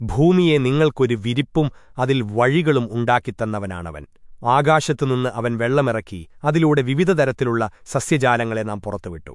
ഭൂമിയെ നിങ്ങൾക്കൊരു വിരിപ്പും അതിൽ വഴികളും ഉണ്ടാക്കിത്തന്നവനാണവൻ. ആകാശത്തുനിന്ന് അവൻ വെള്ളമിറക്കി അതിലൂടെ വിവിധ തരത്തിലുള്ള സസ്യജാലങ്ങളെ നാം പുറത്തുവിട്ടു.